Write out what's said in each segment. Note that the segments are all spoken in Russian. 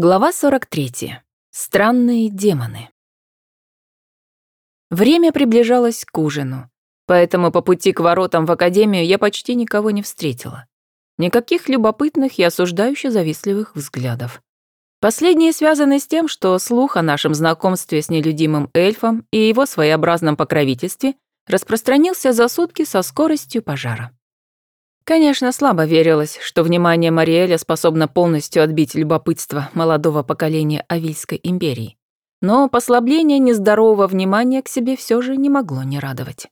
Глава 43. Странные демоны. Время приближалось к ужину, поэтому по пути к воротам в академию я почти никого не встретила. Никаких любопытных и осуждающе завистливых взглядов. Последние связаны с тем, что слух о нашем знакомстве с нелюдимым эльфом и его своеобразном покровительстве распространился за сутки со скоростью пожара. Конечно, слабо верилось, что внимание Мариэля способно полностью отбить любопытство молодого поколения Авильской империи. Но послабление нездорового внимания к себе все же не могло не радовать.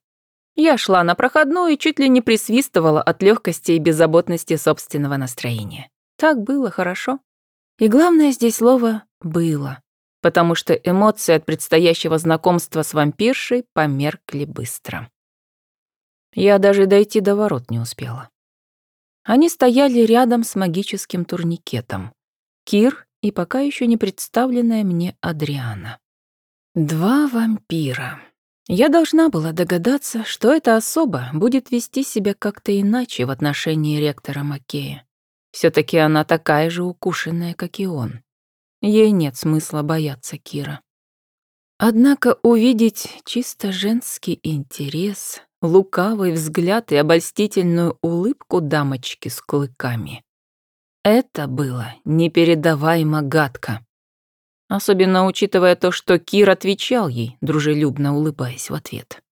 Я шла на проходную и чуть ли не присвистывала от легкости и беззаботности собственного настроения. Так было хорошо. И главное здесь слово «было», потому что эмоции от предстоящего знакомства с вампиршей померкли быстро. Я даже дойти до ворот не успела. Они стояли рядом с магическим турникетом. Кир и пока еще не представленная мне Адриана. Два вампира. Я должна была догадаться, что эта особа будет вести себя как-то иначе в отношении ректора Макея. все таки она такая же укушенная, как и он. Ей нет смысла бояться Кира. Однако увидеть чисто женский интерес, лукавый взгляд и обольстительную улыбку дамочки с клыками. Это было непередаваемо гадко. Особенно учитывая то, что Кир отвечал ей, дружелюбно улыбаясь в ответ.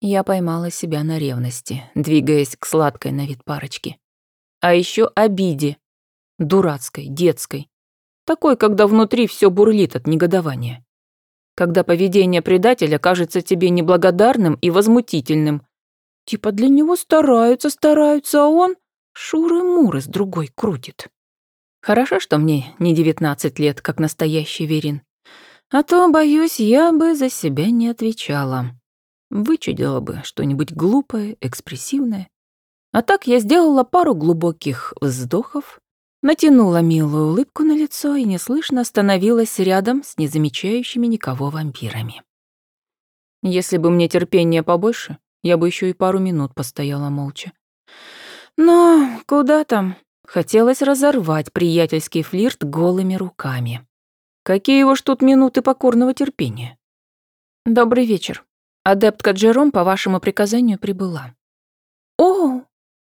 Я поймала себя на ревности, двигаясь к сладкой на вид парочке. А еще обиде. Дурацкой, детской. Такой, когда внутри все бурлит от негодования когда поведение предателя кажется тебе неблагодарным и возмутительным. Типа для него стараются, стараются, а он шуры-муры с другой крутит. Хорошо, что мне не девятнадцать лет, как настоящий Верин. А то, боюсь, я бы за себя не отвечала. Вычудила бы что-нибудь глупое, экспрессивное. А так я сделала пару глубоких вздохов, Натянула милую улыбку на лицо и неслышно остановилась рядом с незамечающими никого вампирами. Если бы мне терпения побольше, я бы еще и пару минут постояла молча. Но куда там? Хотелось разорвать приятельский флирт голыми руками. Какие уж тут минуты покорного терпения. Добрый вечер. Адептка Джером по вашему приказанию прибыла. О,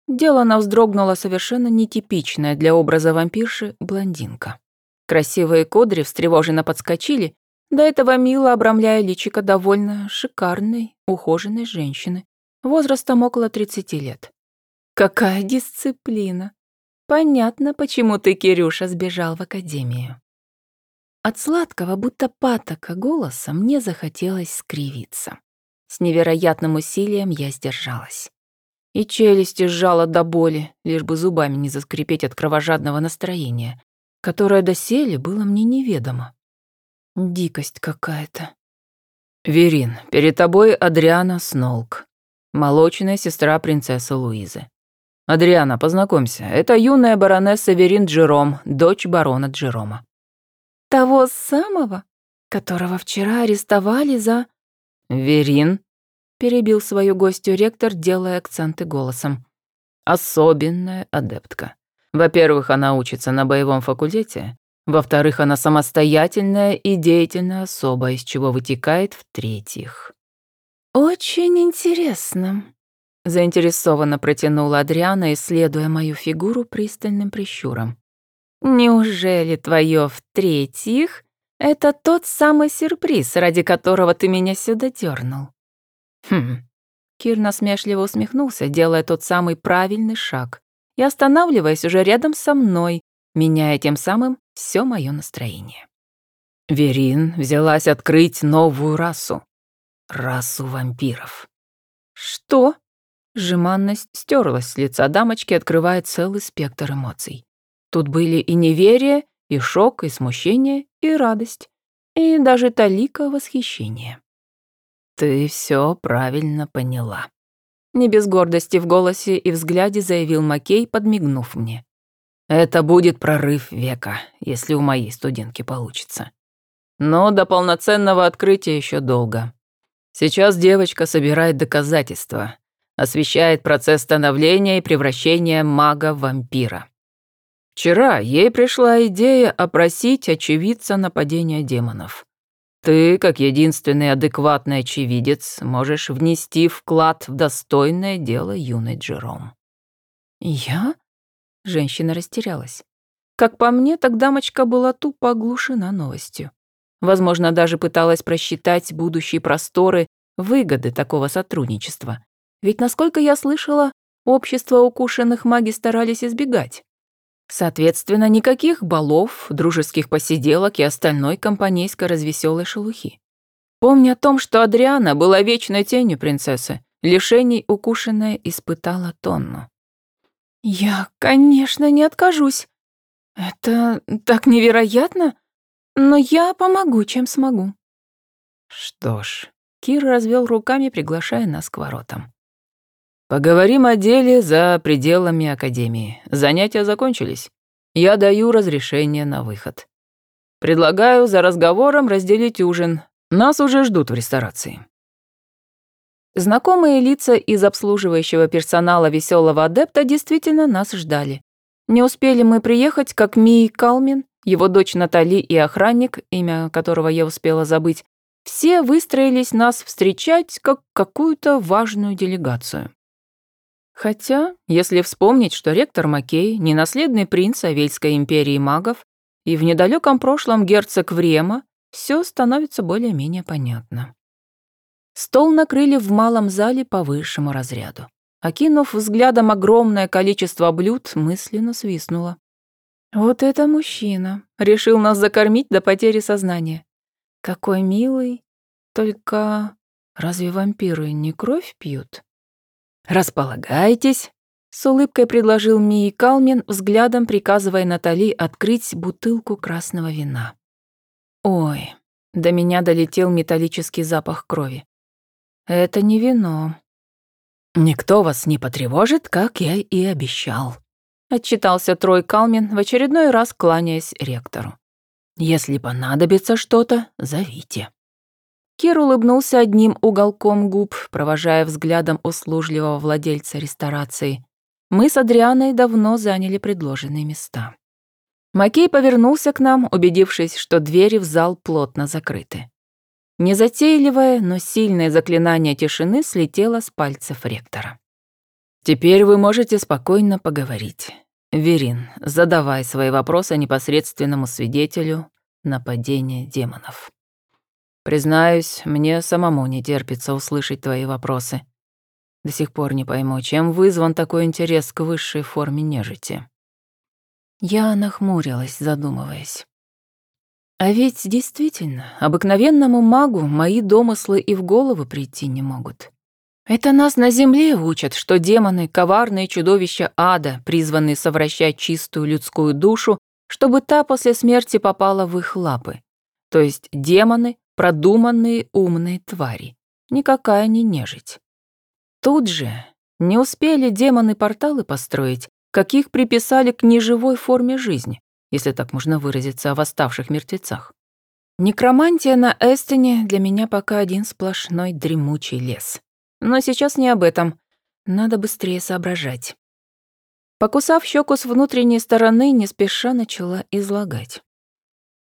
Делана вздрогнула совершенно нетипичная для образа вампирши блондинка. Красивые кудри встревоженно подскочили, до этого мило обрамляя личико довольно шикарной, ухоженной женщины, возрастом около 30 лет. Какая дисциплина! Понятно, почему ты, Кирюша, сбежал в академию. От сладкого, будто патока голоса, мне захотелось скривиться. С невероятным усилием я сдержалась и челюсти сжала до боли, лишь бы зубами не заскрипеть от кровожадного настроения, которое доселе было мне неведомо. Дикость какая-то. «Верин, перед тобой Адриана Снолк, молочная сестра принцессы Луизы. Адриана, познакомься, это юная баронесса Верин Джером, дочь барона Джерома». «Того самого, которого вчера арестовали за...» «Верин?» Перебил свою гостью ректор, делая акценты голосом. Особенная адептка. Во-первых, она учится на боевом факультете. Во-вторых, она самостоятельная и деятельная особа, из чего вытекает в-третьих. «Очень интересно», — заинтересованно протянула Адриана, исследуя мою фигуру пристальным прищуром. «Неужели твое в-третьих — это тот самый сюрприз, ради которого ты меня сюда дернул? Хм. Кир насмешливо усмехнулся, делая тот самый правильный шаг и останавливаясь уже рядом со мной, меняя тем самым все мое настроение. Верин взялась открыть новую расу. Расу вампиров. Что? Жеманность стерлась с лица дамочки, открывая целый спектр эмоций. Тут были и неверие, и шок, и смущение, и радость, и даже талика восхищения. «Ты все правильно поняла». Не без гордости в голосе и взгляде заявил Макей, подмигнув мне. «Это будет прорыв века, если у моей студентки получится. Но до полноценного открытия еще долго. Сейчас девочка собирает доказательства, освещает процесс становления и превращения мага вампира. Вчера ей пришла идея опросить очевидца нападения демонов. Ты, как единственный адекватный очевидец, можешь внести вклад в достойное дело юной Джером. Я? Женщина растерялась. Как по мне, так дамочка была тупо оглушена новостью. Возможно, даже пыталась просчитать будущие просторы, выгоды такого сотрудничества. Ведь, насколько я слышала, общество укушенных маги старались избегать. Соответственно, никаких балов, дружеских посиделок и остальной компанейско-развеселой шелухи. Помня о том, что Адриана была вечной тенью принцессы, лишений укушенная испытала тонну. «Я, конечно, не откажусь. Это так невероятно, но я помогу, чем смогу». Что ж, Кир развел руками, приглашая нас к воротам. Поговорим о деле за пределами Академии. Занятия закончились. Я даю разрешение на выход. Предлагаю за разговором разделить ужин. Нас уже ждут в ресторации. Знакомые лица из обслуживающего персонала веселого адепта действительно нас ждали. Не успели мы приехать, как Мии Калмин, его дочь Натали и охранник, имя которого я успела забыть, все выстроились нас встречать как какую-то важную делегацию. Хотя, если вспомнить, что ректор Макей – не наследный принц Авельской империи магов, и в недалеком прошлом герцог Врема, все становится более-менее понятно. Стол накрыли в малом зале по высшему разряду. Окинув взглядом огромное количество блюд, мысленно свистнула. Вот это мужчина. Решил нас закормить до потери сознания. Какой милый. Только разве вампиры не кровь пьют? «Располагайтесь», — с улыбкой предложил Мии Калмин, взглядом приказывая Натали открыть бутылку красного вина. «Ой», — до меня долетел металлический запах крови. «Это не вино». «Никто вас не потревожит, как я и обещал», — отчитался Трой Калмин, в очередной раз кланяясь ректору. «Если понадобится что-то, зовите». Кир улыбнулся одним уголком губ, провожая взглядом услужливого владельца ресторации. Мы с Адрианой давно заняли предложенные места. Макей повернулся к нам, убедившись, что двери в зал плотно закрыты. Незатейливое, но сильное заклинание тишины слетело с пальцев ректора. «Теперь вы можете спокойно поговорить. Верин, задавай свои вопросы непосредственному свидетелю нападения демонов». Признаюсь, мне самому не терпится услышать твои вопросы. До сих пор не пойму, чем вызван такой интерес к высшей форме нежити. Я нахмурилась, задумываясь. А ведь действительно, обыкновенному магу мои домыслы и в голову прийти не могут. Это нас на земле учат, что демоны — коварные чудовища ада, призванные совращать чистую людскую душу, чтобы та после смерти попала в их лапы. То есть демоны продуманные умные твари. Никакая не нежить. Тут же не успели демоны порталы построить, каких приписали к неживой форме жизни, если так можно выразиться о восставших мертвецах. Некромантия на Эстене для меня пока один сплошной дремучий лес. Но сейчас не об этом. Надо быстрее соображать. Покусав щеку с внутренней стороны, не спеша начала излагать.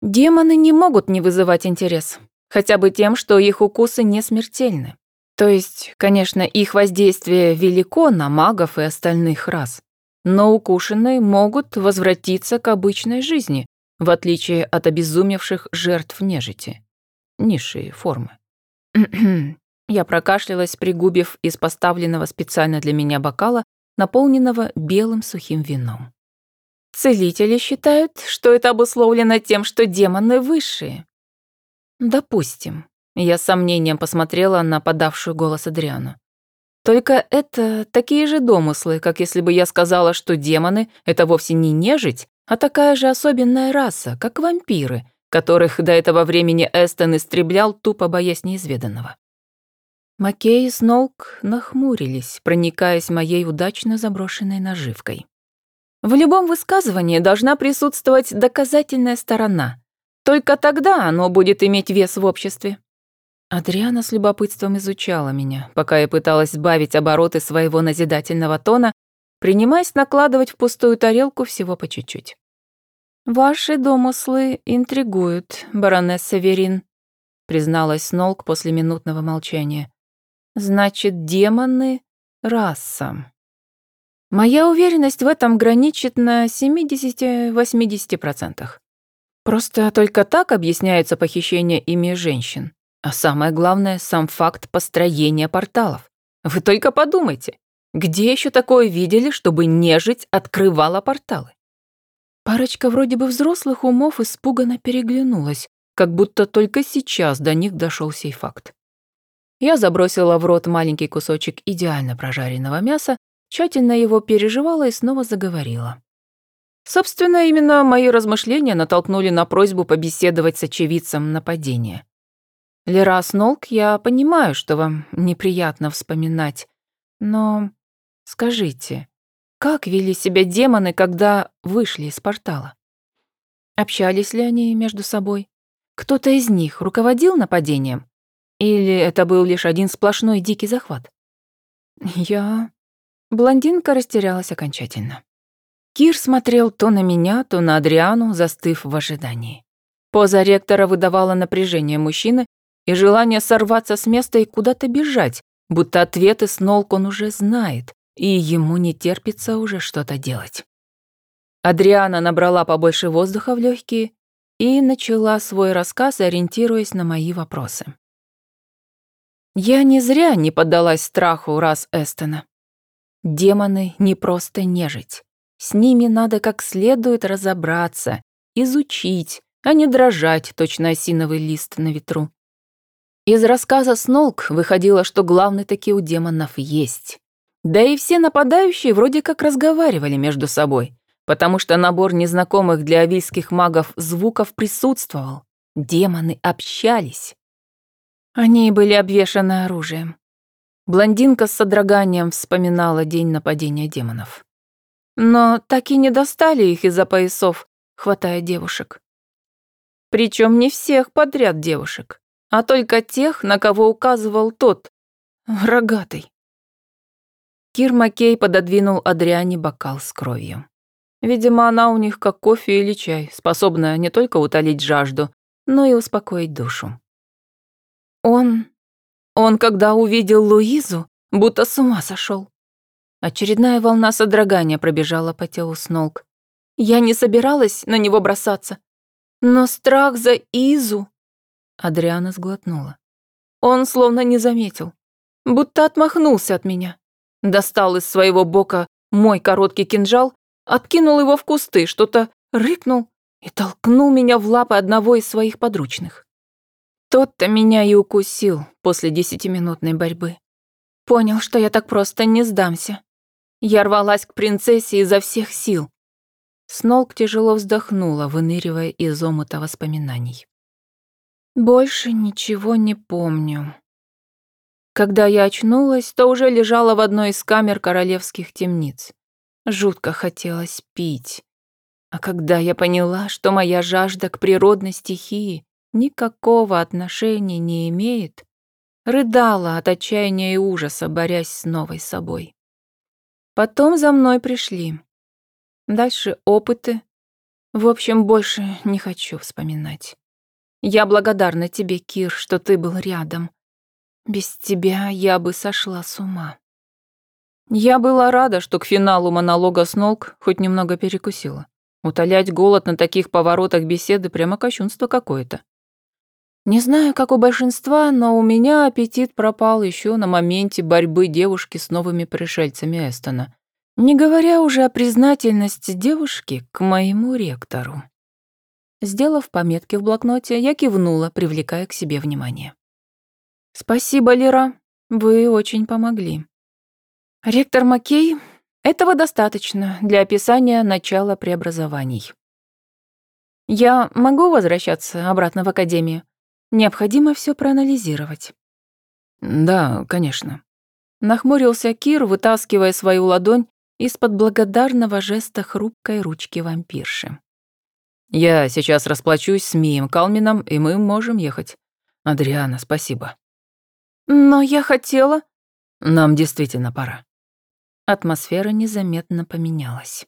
Демоны не могут не вызывать интерес. Хотя бы тем, что их укусы не смертельны. То есть, конечно, их воздействие велико на магов и остальных рас. Но укушенные могут возвратиться к обычной жизни, в отличие от обезумевших жертв нежити. Низшие формы. Я прокашлялась, пригубив из поставленного специально для меня бокала, наполненного белым сухим вином. Целители считают, что это обусловлено тем, что демоны высшие. Допустим. Я с сомнением посмотрела на подавшую голос Адриану. Только это такие же домыслы, как если бы я сказала, что демоны — это вовсе не нежить, а такая же особенная раса, как вампиры, которых до этого времени Эстон истреблял, тупо боясь неизведанного. Маккей и Снолк нахмурились, проникаясь моей удачно заброшенной наживкой. В любом высказывании должна присутствовать доказательная сторона. Только тогда оно будет иметь вес в обществе. Адриана с любопытством изучала меня, пока я пыталась сбавить обороты своего назидательного тона, принимаясь накладывать в пустую тарелку всего по чуть-чуть. «Ваши домыслы интригуют, баронесса Верин», призналась Снолк после минутного молчания. «Значит, демоны — раса». Моя уверенность в этом граничит на 70-80%. Просто только так объясняется похищение ими женщин. А самое главное, сам факт построения порталов. Вы только подумайте, где еще такое видели, чтобы нежить открывала порталы? Парочка вроде бы взрослых умов испуганно переглянулась, как будто только сейчас до них дошел сей факт. Я забросила в рот маленький кусочек идеально прожаренного мяса, тщательно его переживала и снова заговорила. Собственно, именно мои размышления натолкнули на просьбу побеседовать с очевидцем нападения. Лера Снолк, я понимаю, что вам неприятно вспоминать, но скажите, как вели себя демоны, когда вышли из портала? Общались ли они между собой? Кто-то из них руководил нападением? Или это был лишь один сплошной дикий захват? Я... Блондинка растерялась окончательно. Кир смотрел то на меня, то на Адриану, застыв в ожидании. Поза ректора выдавала напряжение мужчины и желание сорваться с места и куда-то бежать, будто ответы с Нолк он уже знает, и ему не терпится уже что-то делать. Адриана набрала побольше воздуха в легкие и начала свой рассказ, ориентируясь на мои вопросы. Я не зря не поддалась страху раз Эстона. Демоны не просто нежить. С ними надо как следует разобраться, изучить, а не дрожать, точно осиновый лист на ветру. Из рассказа Снолк выходило, что главный таки у демонов есть. Да и все нападающие вроде как разговаривали между собой, потому что набор незнакомых для авильских магов звуков присутствовал. Демоны общались. Они были обвешаны оружием. Блондинка с содроганием вспоминала день нападения демонов. Но так и не достали их из-за поясов, хватая девушек. Причем не всех подряд девушек а только тех, на кого указывал тот, рогатый. Кир Маккей пододвинул Адриане бокал с кровью. Видимо, она у них как кофе или чай, способная не только утолить жажду, но и успокоить душу. Он... Он, когда увидел Луизу, будто с ума сошел. Очередная волна содрогания пробежала по телу Снолк. Я не собиралась на него бросаться, но страх за Изу Адриана сглотнула. Он словно не заметил, будто отмахнулся от меня. Достал из своего бока мой короткий кинжал, откинул его в кусты, что-то рыкнул и толкнул меня в лапы одного из своих подручных. Тот-то меня и укусил после десятиминутной борьбы. Понял, что я так просто не сдамся. Я рвалась к принцессе изо всех сил. Снолк тяжело вздохнула, выныривая из омута воспоминаний. Больше ничего не помню. Когда я очнулась, то уже лежала в одной из камер королевских темниц. Жутко хотелось пить. А когда я поняла, что моя жажда к природной стихии никакого отношения не имеет, рыдала от отчаяния и ужаса, борясь с новой собой. Потом за мной пришли. Дальше опыты. В общем, больше не хочу вспоминать. Я благодарна тебе, Кир, что ты был рядом. Без тебя я бы сошла с ума. Я была рада, что к финалу монолога Снолк хоть немного перекусила. Утолять голод на таких поворотах беседы прямо кощунство какое-то. Не знаю, как у большинства, но у меня аппетит пропал еще на моменте борьбы девушки с новыми пришельцами Эстона. Не говоря уже о признательности девушки к моему ректору. Сделав пометки в блокноте, я кивнула, привлекая к себе внимание. «Спасибо, Лера, вы очень помогли. Ректор Маккей, этого достаточно для описания начала преобразований. Я могу возвращаться обратно в академию? Необходимо все проанализировать». «Да, конечно». Нахмурился Кир, вытаскивая свою ладонь из-под благодарного жеста хрупкой ручки вампирши. Я сейчас расплачусь с Мием Калмином, и мы можем ехать. Адриана, спасибо. Но я хотела... Нам действительно пора. Атмосфера незаметно поменялась.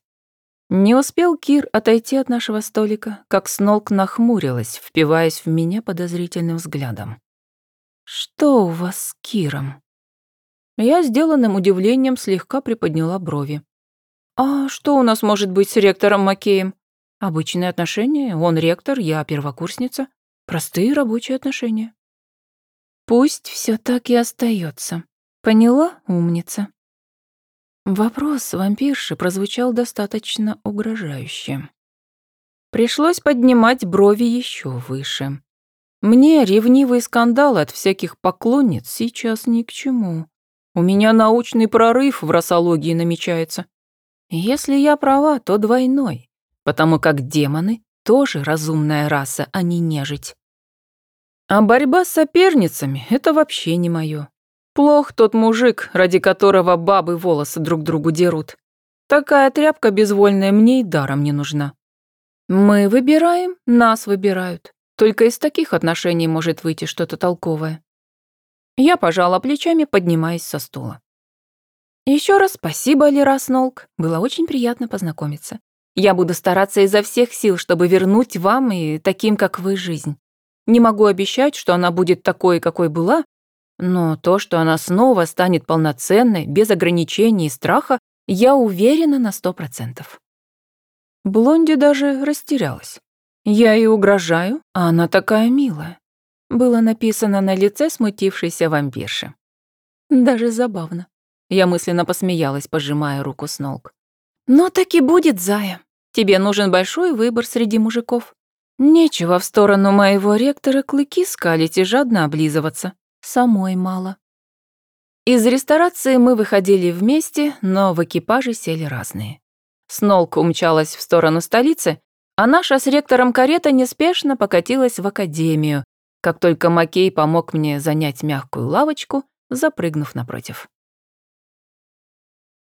Не успел Кир отойти от нашего столика, как Снолк нахмурилась, впиваясь в меня подозрительным взглядом. «Что у вас с Киром?» Я сделанным удивлением слегка приподняла брови. «А что у нас может быть с ректором Макеем? Обычные отношения, он ректор, я первокурсница. Простые рабочие отношения». «Пусть все так и остается. Поняла, умница?» Вопрос вампирши прозвучал достаточно угрожающе. Пришлось поднимать брови еще выше. Мне ревнивый скандал от всяких поклонниц сейчас ни к чему. У меня научный прорыв в расологии намечается. Если я права, то двойной, потому как демоны тоже разумная раса, а не нежить. А борьба с соперницами — это вообще не мое. Плох тот мужик, ради которого бабы волосы друг другу дерут. Такая тряпка безвольная мне и даром не нужна. Мы выбираем, нас выбирают. Только из таких отношений может выйти что-то толковое. Я пожала плечами, поднимаясь со стула. Еще раз спасибо, Лера Снолк. Было очень приятно познакомиться. Я буду стараться изо всех сил, чтобы вернуть вам и таким, как вы, жизнь. Не могу обещать, что она будет такой, какой была, но то, что она снова станет полноценной, без ограничений и страха, я уверена на сто процентов. Блонди даже растерялась. Я ей угрожаю, а она такая милая. Было написано на лице смутившейся вампирши. Даже забавно. Я мысленно посмеялась, пожимая руку Снолк. «Но так и будет, Зая. Тебе нужен большой выбор среди мужиков. Нечего в сторону моего ректора клыки скалить и жадно облизываться. Самой мало. Из ресторации мы выходили вместе, но в экипаже сели разные. Снолк умчалась в сторону столицы, а наша с ректором карета неспешно покатилась в академию, как только Макей помог мне занять мягкую лавочку, запрыгнув напротив.